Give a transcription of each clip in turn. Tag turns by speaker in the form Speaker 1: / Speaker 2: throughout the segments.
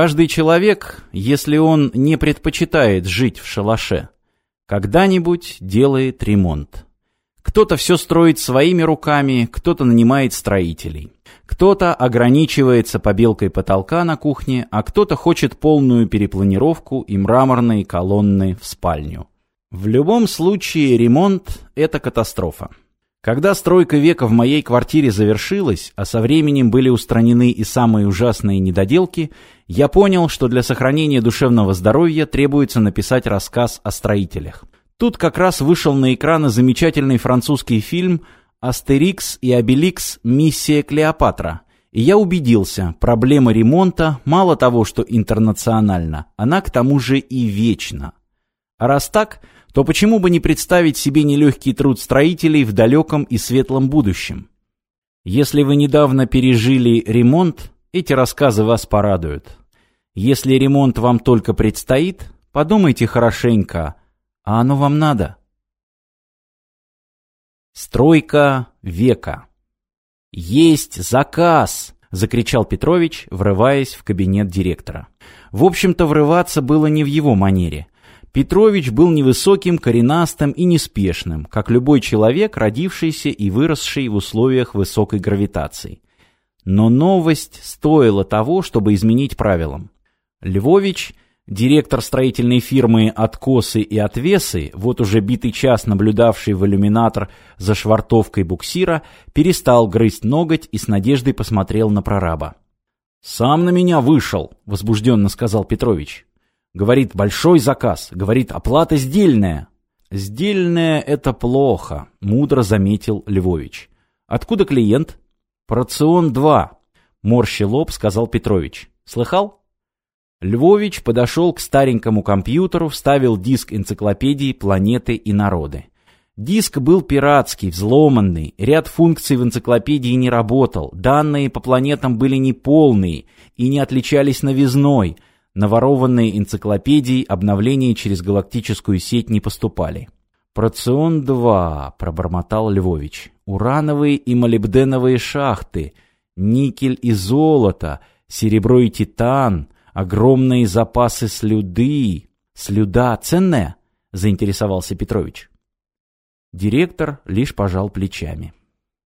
Speaker 1: Каждый человек, если он не предпочитает жить в шалаше, когда-нибудь делает ремонт. Кто-то все строит своими руками, кто-то нанимает строителей. Кто-то ограничивается побелкой потолка на кухне, а кто-то хочет полную перепланировку и мраморные колонны в спальню. В любом случае ремонт – это катастрофа. Когда стройка века в моей квартире завершилась, а со временем были устранены и самые ужасные недоделки, я понял, что для сохранения душевного здоровья требуется написать рассказ о строителях. Тут как раз вышел на экраны замечательный французский фильм «Астерикс и Обеликс. Миссия Клеопатра». И я убедился, проблема ремонта мало того, что интернациональна, она к тому же и вечна. А раз так, то почему бы не представить себе нелегкий труд строителей в далеком и светлом будущем? Если вы недавно пережили ремонт, эти рассказы вас порадуют. Если ремонт вам только предстоит, подумайте хорошенько, а оно вам надо? Стройка века. «Есть заказ!» — закричал Петрович, врываясь в кабинет директора. В общем-то, врываться было не в его манере. Петрович был невысоким, коренастым и неспешным, как любой человек, родившийся и выросший в условиях высокой гравитации. Но новость стоила того, чтобы изменить правилам. Львович — Директор строительной фирмы «Откосы и отвесы», вот уже битый час наблюдавший в иллюминатор за швартовкой буксира, перестал грызть ноготь и с надеждой посмотрел на прораба. «Сам на меня вышел», — возбужденно сказал Петрович. «Говорит, большой заказ. Говорит, оплата сдельная». «Сдельная — это плохо», — мудро заметил Львович. «Откуда клиент?» «Порцион-2», — морщи лоб сказал Петрович. «Слыхал?» Львович подошел к старенькому компьютеру, вставил диск энциклопедии «Планеты и народы». Диск был пиратский, взломанный, ряд функций в энциклопедии не работал, данные по планетам были неполные и не отличались новизной, на ворованные энциклопедии обновления через галактическую сеть не поступали. «Процион-2», — пробормотал Львович, — «урановые и молибденовые шахты, никель и золото, серебро и титан — Огромные запасы слюды. Слюда ценная? Заинтересовался Петрович. Директор лишь пожал плечами.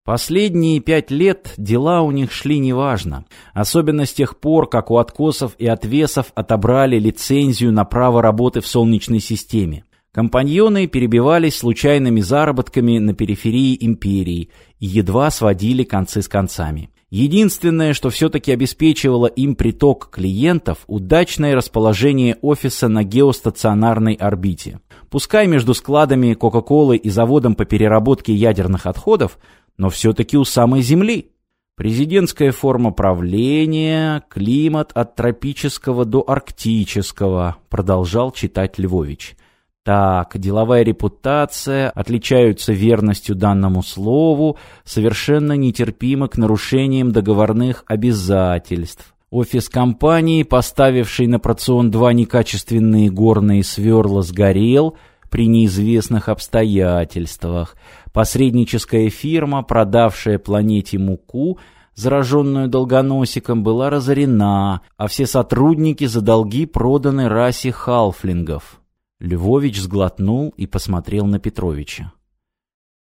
Speaker 1: Последние пять лет дела у них шли неважно, особенно с тех пор, как у откосов и отвесов отобрали лицензию на право работы в Солнечной системе. Компаньоны перебивались случайными заработками на периферии империи и едва сводили концы с концами. Единственное, что все-таки обеспечивало им приток клиентов – удачное расположение офиса на геостационарной орбите. Пускай между складами Кока-Колы и заводом по переработке ядерных отходов, но все-таки у самой Земли. Президентская форма правления, климат от тропического до арктического, продолжал читать Львович. Так, деловая репутация, отличаются верностью данному слову, совершенно нетерпимы к нарушениям договорных обязательств. Офис компании, поставивший на Процион 2 некачественные горные сверла, сгорел при неизвестных обстоятельствах. Посредническая фирма, продавшая планете муку, зараженную долгоносиком, была разорена, а все сотрудники за долги проданы расе халфлингов. Львович сглотнул и посмотрел на Петровича.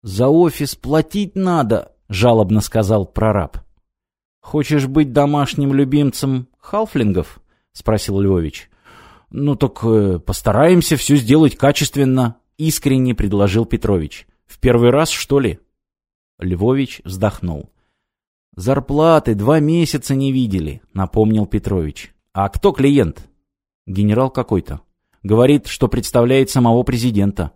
Speaker 1: «За офис платить надо», — жалобно сказал прораб. «Хочешь быть домашним любимцем халфлингов?» — спросил Львович. «Ну так э, постараемся все сделать качественно», — искренне предложил Петрович. «В первый раз, что ли?» Львович вздохнул. «Зарплаты два месяца не видели», — напомнил Петрович. «А кто клиент?» «Генерал какой-то». Говорит, что представляет самого президента.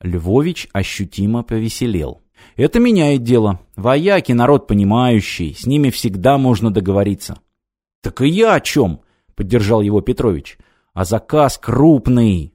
Speaker 1: Львович ощутимо повеселел. Это меняет дело. Вояки народ понимающий, с ними всегда можно договориться. Так и я о чем? Поддержал его Петрович. А заказ крупный.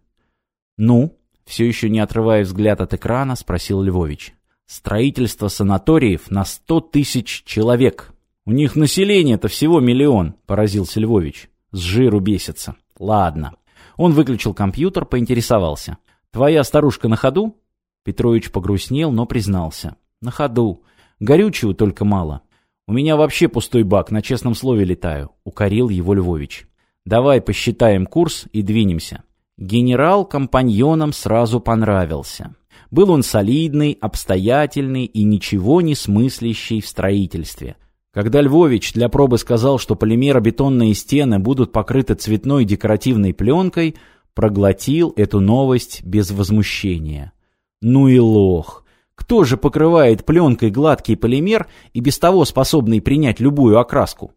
Speaker 1: Ну, все еще не отрывая взгляд от экрана, спросил Львович. Строительство санаториев на сто тысяч человек. У них население-то всего миллион, поразился Львович. С жиру бесится. Ладно. Он выключил компьютер, поинтересовался. «Твоя старушка на ходу?» Петрович погрустнел, но признался. «На ходу. Горючего только мало. У меня вообще пустой бак, на честном слове летаю», — укорил его Львович. Давай посчитаем курс и двинемся. Генерал компаньонам сразу понравился. Был он солидный, обстоятельный и ничего не смыслящий в строительстве. Когда Львович для пробы сказал, что полимеробетонные стены будут покрыты цветной декоративной пленкой, проглотил эту новость без возмущения. Ну и лох! Кто же покрывает пленкой гладкий полимер и без того способный принять любую окраску?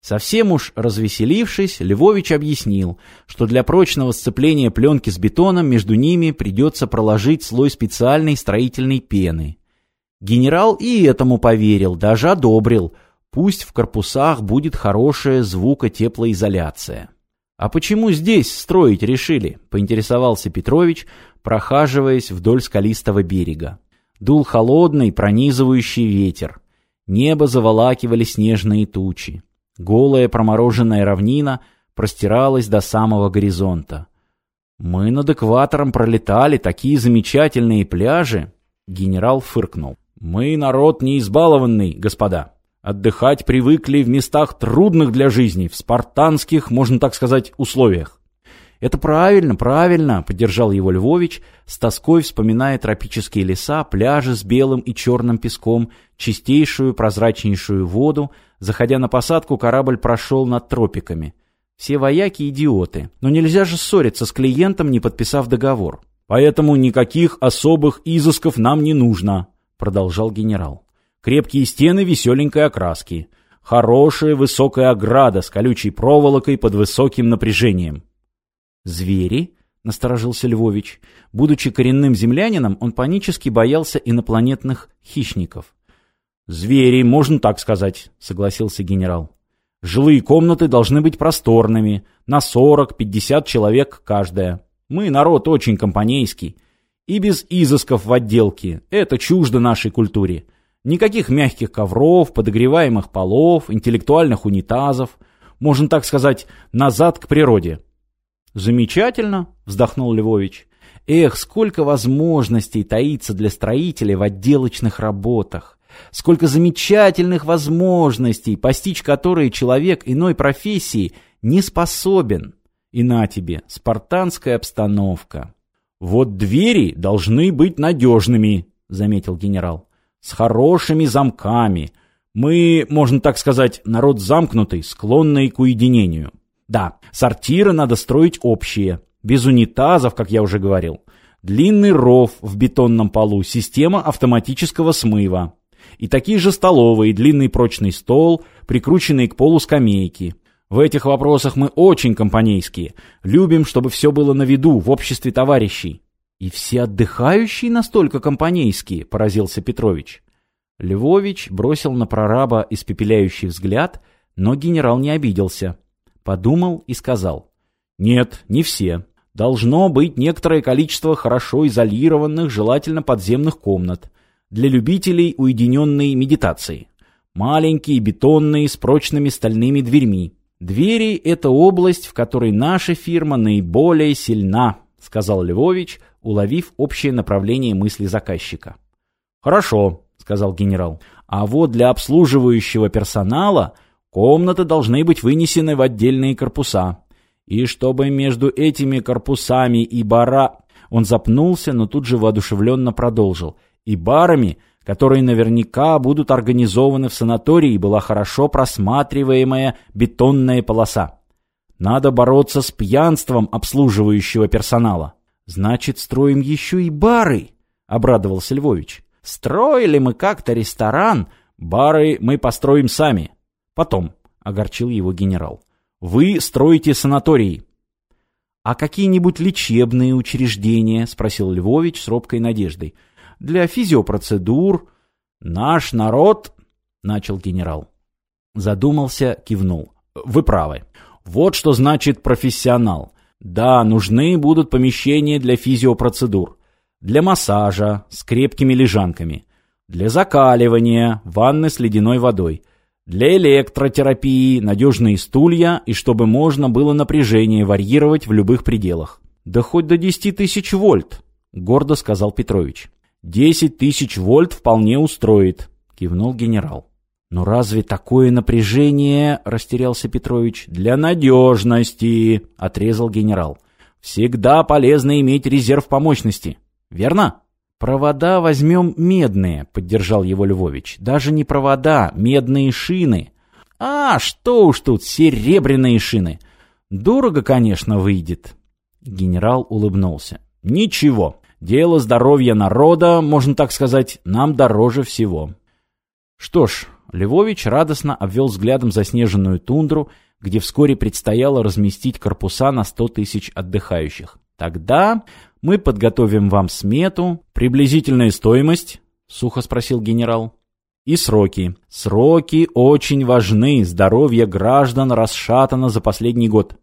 Speaker 1: Совсем уж развеселившись, Львович объяснил, что для прочного сцепления пленки с бетоном между ними придется проложить слой специальной строительной пены. Генерал и этому поверил, даже одобрил. Пусть в корпусах будет хорошая звукотеплоизоляция. «А почему здесь строить решили?» — поинтересовался Петрович, прохаживаясь вдоль скалистого берега. Дул холодный, пронизывающий ветер. Небо заволакивали снежные тучи. Голая промороженная равнина простиралась до самого горизонта. «Мы над экватором пролетали, такие замечательные пляжи!» Генерал фыркнул. «Мы народ не избалованный, господа. Отдыхать привыкли в местах трудных для жизни, в спартанских, можно так сказать, условиях. «Это правильно, правильно», — поддержал его Львович, с тоской вспоминая тропические леса, пляжи с белым и черным песком, чистейшую, прозрачнейшую воду. Заходя на посадку, корабль прошел над тропиками. Все вояки идиоты, но нельзя же ссориться с клиентом, не подписав договор. «Поэтому никаких особых изысков нам не нужно», — продолжал генерал. «Крепкие стены веселенькой окраски. Хорошая высокая ограда с колючей проволокой под высоким напряжением. «Звери?» — насторожился Львович. Будучи коренным землянином, он панически боялся инопланетных хищников. «Звери, можно так сказать», — согласился генерал. «Жилые комнаты должны быть просторными, на 40-50 человек каждая. Мы народ очень компанейский. И без изысков в отделке. Это чуждо нашей культуре. Никаких мягких ковров, подогреваемых полов, интеллектуальных унитазов. Можно так сказать, назад к природе». «Замечательно», — вздохнул Львович. «Эх, сколько возможностей таится для строителей в отделочных работах! Сколько замечательных возможностей, постичь которые человек иной профессии не способен! И на тебе, спартанская обстановка!» «Вот двери должны быть надежными», — заметил генерал. «С хорошими замками. Мы, можно так сказать, народ замкнутый, склонный к уединению. Да, сортиры надо строить общие, без унитазов, как я уже говорил. Длинный ров в бетонном полу, система автоматического смыва. И такие же столовые, длинный прочный стол, прикрученные к полу скамейки. В этих вопросах мы очень компанейские. Любим, чтобы все было на виду, в обществе товарищей. И все отдыхающие настолько компанейские, поразился Петрович. Львович бросил на прораба испепеляющий взгляд, но генерал не обиделся. Подумал и сказал. Нет, не все. Должно быть некоторое количество хорошо изолированных, желательно подземных комнат. Для любителей уединенной медитации. Маленькие, бетонные, с прочными стальными дверьми. Двери – это область, в которой наша фирма наиболее сильна, сказал Львович, уловив общее направление мысли заказчика. Хорошо, сказал генерал. А вот для обслуживающего персонала – Комнаты должны быть вынесены в отдельные корпуса. И чтобы между этими корпусами и бара... Он запнулся, но тут же воодушевленно продолжил. И барами, которые наверняка будут организованы в санатории, была хорошо просматриваемая бетонная полоса. Надо бороться с пьянством обслуживающего персонала. Значит, строим еще и бары, обрадовался Львович. Строили мы как-то ресторан, бары мы построим сами. Потом, огорчил его генерал. Вы строите санатории. А какие-нибудь лечебные учреждения? Спросил Львович с робкой надеждой. Для физиопроцедур. Наш народ... Начал генерал. Задумался, кивнул. Вы правы. Вот что значит профессионал. Да, нужны будут помещения для физиопроцедур. Для массажа с крепкими лежанками. Для закаливания, ванны с ледяной водой. Для электротерапии надежные стулья и чтобы можно было напряжение варьировать в любых пределах. Да хоть до 10 тысяч вольт, гордо сказал Петрович. 10 тысяч вольт вполне устроит, кивнул генерал. «Но разве такое напряжение, — растерялся Петрович, — для надежности, — отрезал генерал. Всегда полезно иметь резерв по мощности. Верно?» «Провода возьмем медные», — поддержал его Львович. «Даже не провода, медные шины». «А, что уж тут, серебряные шины. Дорого, конечно, выйдет». Генерал улыбнулся. «Ничего, дело здоровья народа, можно так сказать, нам дороже всего». Что ж, Львович радостно обвел взглядом заснеженную тундру, где вскоре предстояло разместить корпуса на сто тысяч отдыхающих. Тогда мы подготовим вам смету, приблизительная стоимость, сухо спросил генерал. И сроки. Сроки очень важны, здоровье граждан расшатано за последний год.